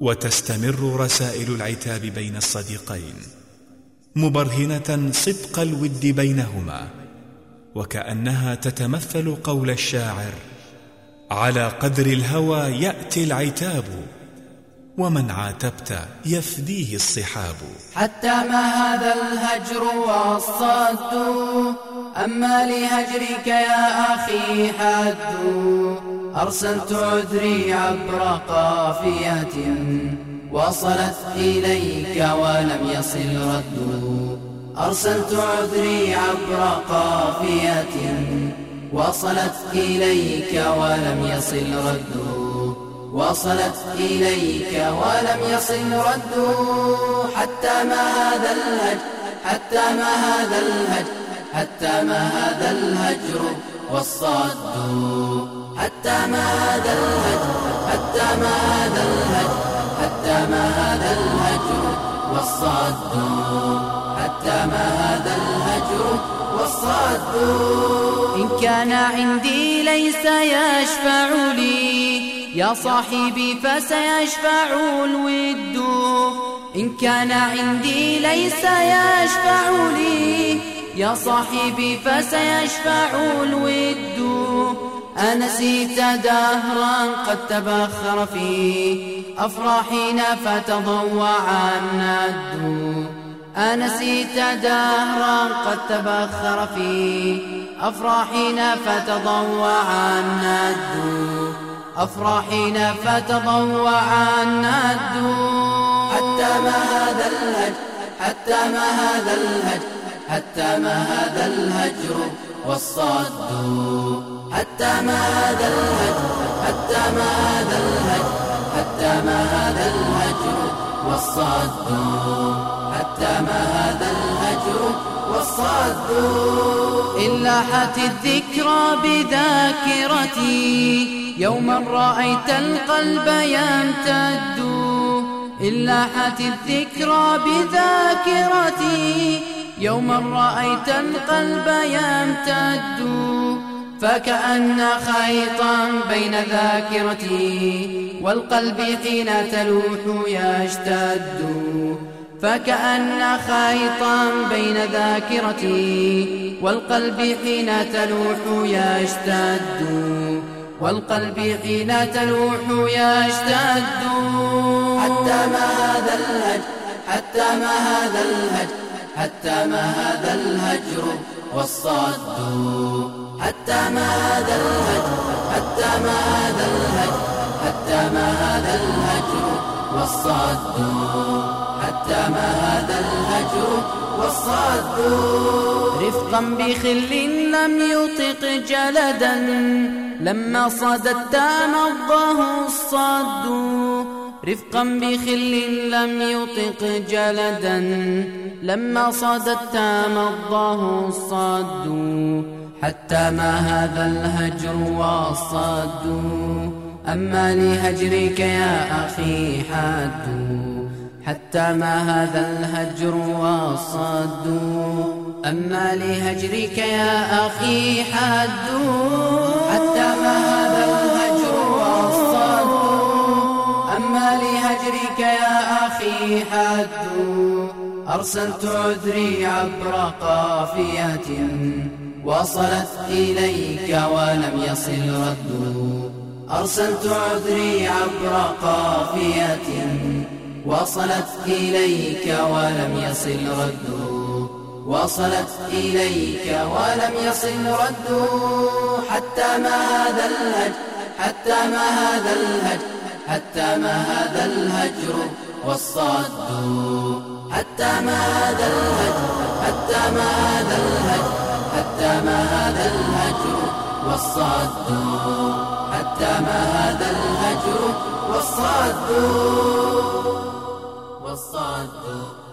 وتستمر رسائل العتاب بين الصديقين مبرهنة صدق الود بينهما وكأنها تتمثل قول الشاعر على قدر الهوى يأتي العتاب ومن عاتبت يفديه الصحاب. حتى ما هذا الهجر والصد أما لهجرك يا أخي حد. أرسلت عذري عبر قافية وصلت إليك ولم يصل رد. أرسلت عذري عبر قافية وصلت إليك ولم يصل رد. وصلت إليك ولم يصل رد. حتى ما هذا الهجر حتى ما هذا الهجر حتى ما هذا الهجر والصد. حتى ما هذا الهجر حتى ما هذا الهجر حتى ما هذا الهجر والصد حتى ما هذا الهجر والصد إن كان عندي ليس يشفع لي يا صاحبي فسيشفع الود. إن كان عندي ليس يشفع لي يا صاحبي فسيشفع الود. أنسيت دهرا قد تبخر في أفراحنا فتضوع الند أنسيت دهرا قد تبخر في أفراحنا فتضوع الند أفراحنا فتضوع عنا حتى ما هذا الهجر حتى ما هذا الهجر حتى ما هذا الهجر. والصد. حتى ما هذا الهجر حتى ما هذا الهجر حتى ما هذا الهجر والصد. حتى ما هذا الهجر والصد. إن لاحت الذكرى بذاكرتي يوما رأيت القلب يمتد. إن لاحت الذكرى بذاكرتي يوما رأيت القلب يمتد فكأن خيطا بين ذاكرتي والقلب حين تلوح يشتد فكأن خيطا بين ذاكرتي والقلب حين تلوح يشتد والقلب حين تلوح يشتد. حتى ما هذا الهجر حتى ما هذا الهجر حتى ما هذا الهجر والصد. حتى ما هذا الهجر حتى ما هذا الهجر حتى ما هذا الهجر والصد. حتى ما هذا الهجر والصد. رفقا بخل لم يطق جلدا لما صددت مضاه الصد. رفقا بخل لم يطق جلدا لما صددت مضاه الصد حتى ما هذا الهجر والصد أما لهجرك يا أخي حد حتى ما هذا الهجر والصد أما لهجرك يا أخي حد حتى ما هذا الهجر يا أخي حد. أرسلت عذري عبر قافية وصلت إليك ولم يصل رد. أرسلت عذري عبر قافية وصلت إليك ولم يصل رد. وصلت إليك ولم يصل رد. حتى ما هذا الهجر حتى ما هذا الهجر حتى ما هذا الهجر والصد. حتى ما هذا الهجر حتى ما هذا الهجر حتى ما هذا الهجر والصد. حتى ما هذا الهجر والصد. والصد.